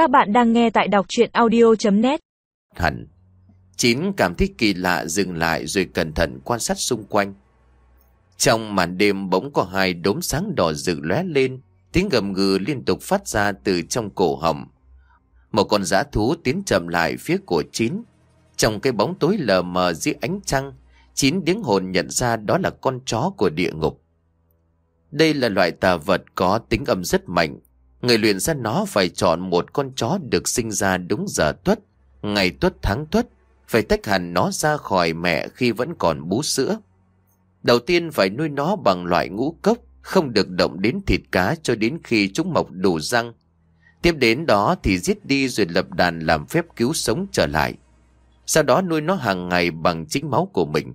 Các bạn đang nghe tại đọc chuyện audio.net Hẳn Chín cảm thấy kỳ lạ dừng lại rồi cẩn thận quan sát xung quanh. Trong màn đêm bỗng có hai đốm sáng đỏ rực lóe lên, tiếng gầm gừ liên tục phát ra từ trong cổ họng. Một con dã thú tiến chậm lại phía của Chín. Trong cái bóng tối lờ mờ dưới ánh trăng, Chín tiếng hồn nhận ra đó là con chó của địa ngục. Đây là loại tà vật có tính âm rất mạnh. Người luyện ra nó phải chọn một con chó được sinh ra đúng giờ tuất, ngày tuất tháng tuất, phải tách hẳn nó ra khỏi mẹ khi vẫn còn bú sữa. Đầu tiên phải nuôi nó bằng loại ngũ cốc, không được động đến thịt cá cho đến khi chúng mọc đủ răng. Tiếp đến đó thì giết đi rồi lập đàn làm phép cứu sống trở lại. Sau đó nuôi nó hàng ngày bằng chính máu của mình.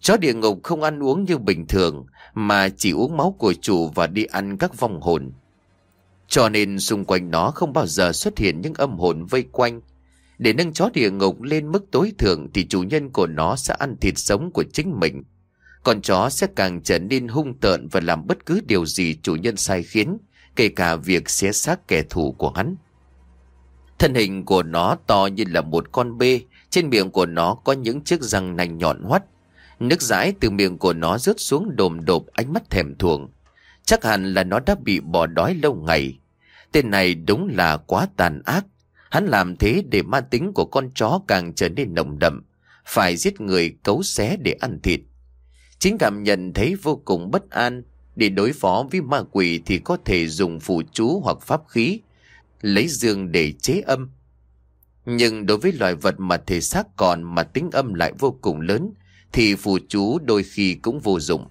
Chó địa ngục không ăn uống như bình thường, mà chỉ uống máu của chủ và đi ăn các vong hồn. Cho nên xung quanh nó không bao giờ xuất hiện những âm hồn vây quanh. Để nâng chó địa ngục lên mức tối thượng thì chủ nhân của nó sẽ ăn thịt sống của chính mình. Con chó sẽ càng trở nên hung tợn và làm bất cứ điều gì chủ nhân sai khiến, kể cả việc xé xác kẻ thù của hắn. Thân hình của nó to như là một con bê, trên miệng của nó có những chiếc răng nành nhọn hoắt. Nước rãi từ miệng của nó rớt xuống đồm đột ánh mắt thèm thuồng. Chắc hẳn là nó đã bị bỏ đói lâu ngày. Tên này đúng là quá tàn ác. Hắn làm thế để ma tính của con chó càng trở nên nồng đậm. Phải giết người cấu xé để ăn thịt. Chính cảm nhận thấy vô cùng bất an. Để đối phó với ma quỷ thì có thể dùng phù chú hoặc pháp khí. Lấy dương để chế âm. Nhưng đối với loài vật mà thể xác còn mà tính âm lại vô cùng lớn, thì phù chú đôi khi cũng vô dụng.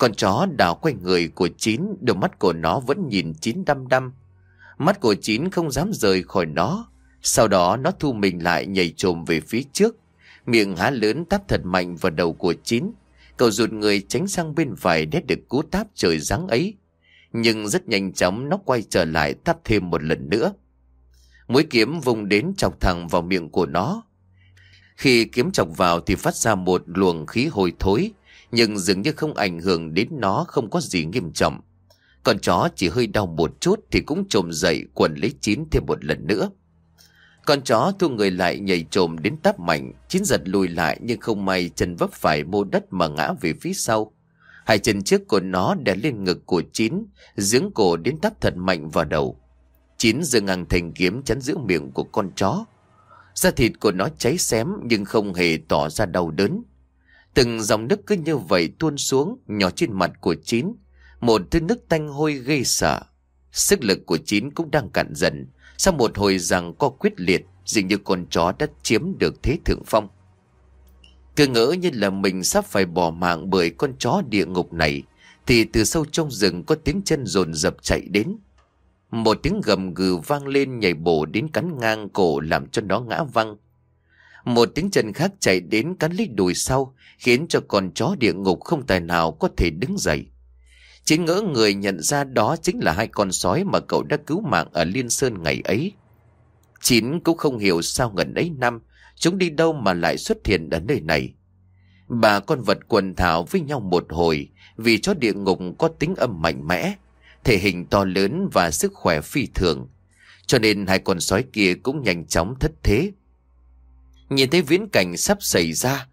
Con chó đảo quanh người của Chín, đôi mắt của nó vẫn nhìn Chín đăm đăm. Mắt của Chín không dám rời khỏi nó. Sau đó nó thu mình lại nhảy trồm về phía trước. Miệng há lớn táp thật mạnh vào đầu của Chín. Cậu rụt người tránh sang bên phải để được cú táp trời giáng ấy. Nhưng rất nhanh chóng nó quay trở lại táp thêm một lần nữa. Mũi kiếm vùng đến chọc thẳng vào miệng của nó. Khi kiếm chọc vào thì phát ra một luồng khí hôi thối, nhưng dường như không ảnh hưởng đến nó không có gì nghiêm trọng. Con chó chỉ hơi đau một chút thì cũng trồm dậy quần lấy chín thêm một lần nữa. Con chó thu người lại nhảy trồm đến táp mạnh, chín giật lùi lại nhưng không may chân vấp phải mô đất mà ngã về phía sau. Hai chân trước của nó đè lên ngực của chín, giếng cổ đến táp thật mạnh vào đầu. Chín dừng ngang thành kiếm chắn giữa miệng của con chó. Da thịt của nó cháy xém nhưng không hề tỏ ra đau đớn. Từng dòng nước cứ như vậy tuôn xuống, nhỏ trên mặt của Chín. Một thứ nước tanh hôi gây sợ. Sức lực của Chín cũng đang cạn dần. Sau một hồi rằng co quyết liệt, dường như con chó đã chiếm được thế thượng phong. Cứ ngỡ như là mình sắp phải bỏ mạng bởi con chó địa ngục này, thì từ sâu trong rừng có tiếng chân rồn rập chạy đến. Một tiếng gầm gừ vang lên nhảy bổ đến cắn ngang cổ làm cho nó ngã văng. Một tiếng chân khác chạy đến cắn lấy đùi sau, khiến cho con chó địa ngục không tài nào có thể đứng dậy. Chính ngỡ người nhận ra đó chính là hai con sói mà cậu đã cứu mạng ở Liên Sơn ngày ấy. Chín cũng không hiểu sao gần ấy năm, chúng đi đâu mà lại xuất hiện ở nơi này. Bà con vật quần thảo với nhau một hồi, vì chó địa ngục có tính âm mạnh mẽ, thể hình to lớn và sức khỏe phi thường. Cho nên hai con sói kia cũng nhanh chóng thất thế. Nhìn thấy viễn cảnh sắp xảy ra,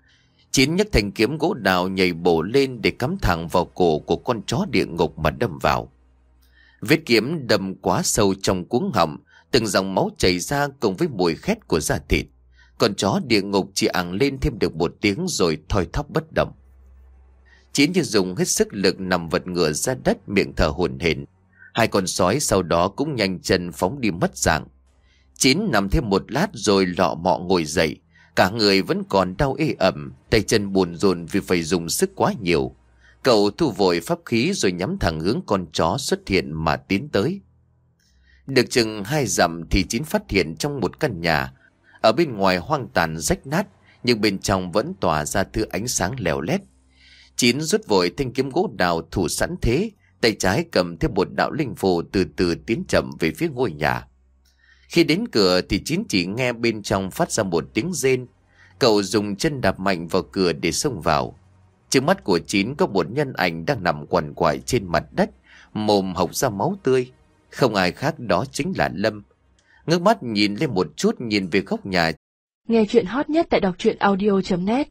Chín nhấc thành kiếm gỗ đào nhảy bổ lên để cắm thẳng vào cổ của con chó địa ngục mà đâm vào. Vết kiếm đâm quá sâu trong cuống họng, từng dòng máu chảy ra cùng với mùi khét của da thịt. Con chó địa ngục chỉ ẳng lên thêm được một tiếng rồi thoi thóp bất động. Chín như dùng hết sức lực nằm vật ngửa ra đất miệng thở hổn hển. Hai con sói sau đó cũng nhanh chân phóng đi mất dạng. Chín nằm thêm một lát rồi lọ mọ ngồi dậy. Cả người vẫn còn đau ê ẩm, tay chân buồn rồn vì phải dùng sức quá nhiều. Cậu thu vội pháp khí rồi nhắm thẳng hướng con chó xuất hiện mà tiến tới. Được chừng hai dặm thì Chín phát hiện trong một căn nhà. Ở bên ngoài hoang tàn rách nát, nhưng bên trong vẫn tỏa ra thứ ánh sáng lèo lét. Chín rút vội thanh kiếm gỗ đào thủ sẵn thế, tay trái cầm thêm một đạo linh phù từ từ tiến chậm về phía ngôi nhà. Khi đến cửa thì Chín chỉ nghe bên trong phát ra một tiếng rên. Cậu dùng chân đạp mạnh vào cửa để xông vào. Trước mắt của Chín có một nhân ảnh đang nằm quằn quại trên mặt đất, mồm hộc ra máu tươi. Không ai khác đó chính là Lâm, Ngước mắt nhìn lên một chút nhìn về góc nhà. Nghe chuyện hot nhất tại đọc truyện audio.net